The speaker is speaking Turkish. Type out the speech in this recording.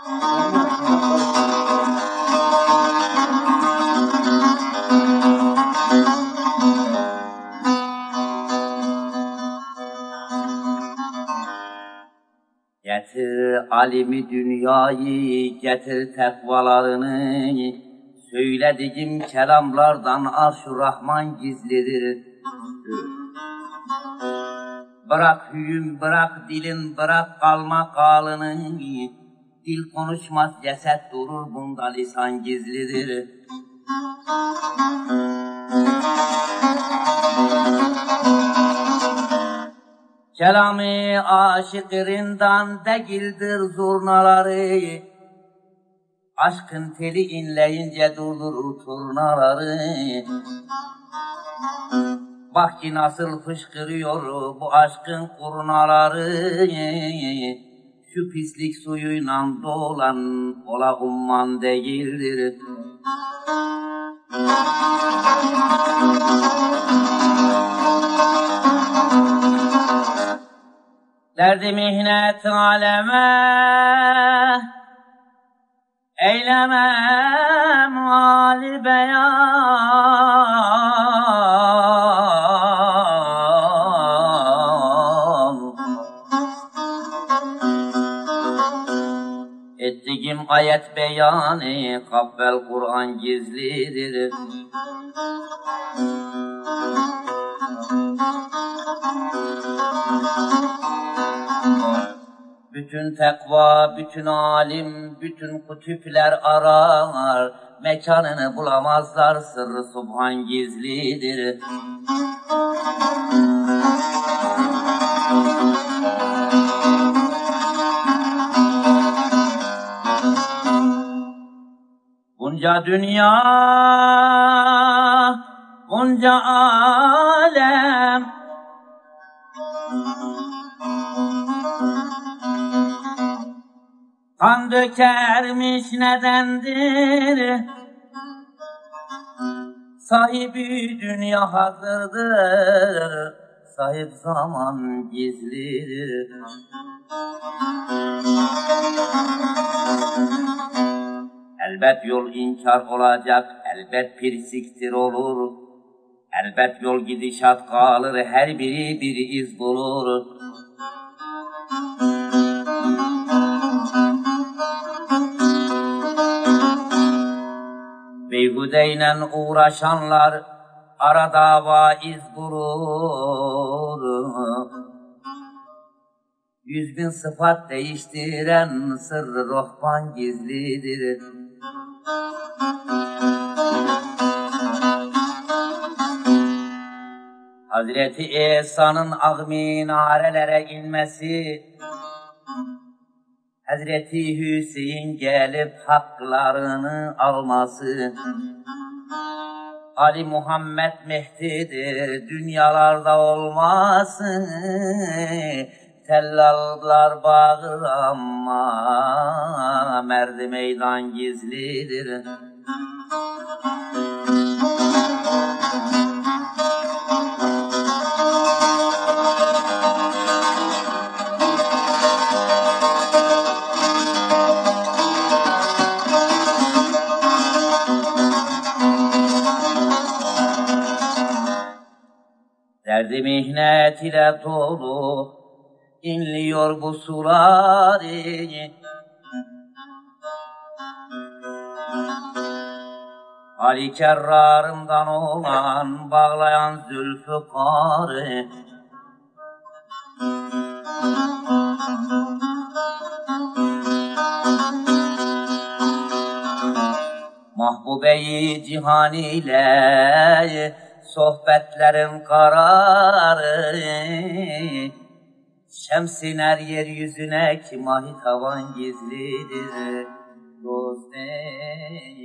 Getir alimi dünyayı, getir tekvalarını, söylediğim kelamlardan arş-ı Rahman gizlidir. Bırak hüyüm, bırak dilin, bırak kalma kalının, dil konuşmaz ceset durur bunda lisan gizlidir. Kelamı aşıkırından değildir zurnaları. Aşkın teli inleyince durdurur turnaları. Bak ki nasıl fışkırıyor bu aşkın kurnaları. Şu pislik suyuyla dolan ola umman değildir. Derdi mihnet aleme Eylemem hali beyan Ettiğim ayet beyanı Kabbel Kur'an gizlidir Bütün tekva, bütün alim, bütün kutüpler arar. Mekanını bulamazlar, sırrı subhan gizlidir. Bunca dünya, bunca alem, Kan dökermiş nedendir? Sahibi dünya hazırdır, sahip zaman gizlidir. Elbet yol inkar olacak, elbet pirsiktir olur. Elbet yol gidişat kalır, her biri bir iz bulur. Beyhudeyle uğraşanlar arada vaiz bulur. Yüz bin sıfat değiştiren sırrı rohban gizlidir. Hazreti İsa'nın ak minarelere inmesi, Hazreti Hüseyin gelip haklarını alması, Ali Muhammed Mehdi'dir dünyalarda olmasın, tellallar bağır ama merdi meydan gizlidir. Derdi mihnet ile dolu inliyor bu suları. Ali kerrarımdan olan bağlayan zülfükarı. Mahbubeyi cihan ile sohbetlerin kararı Şemsin er yeryüzüne ki mahi tavan gizlidir dost ey.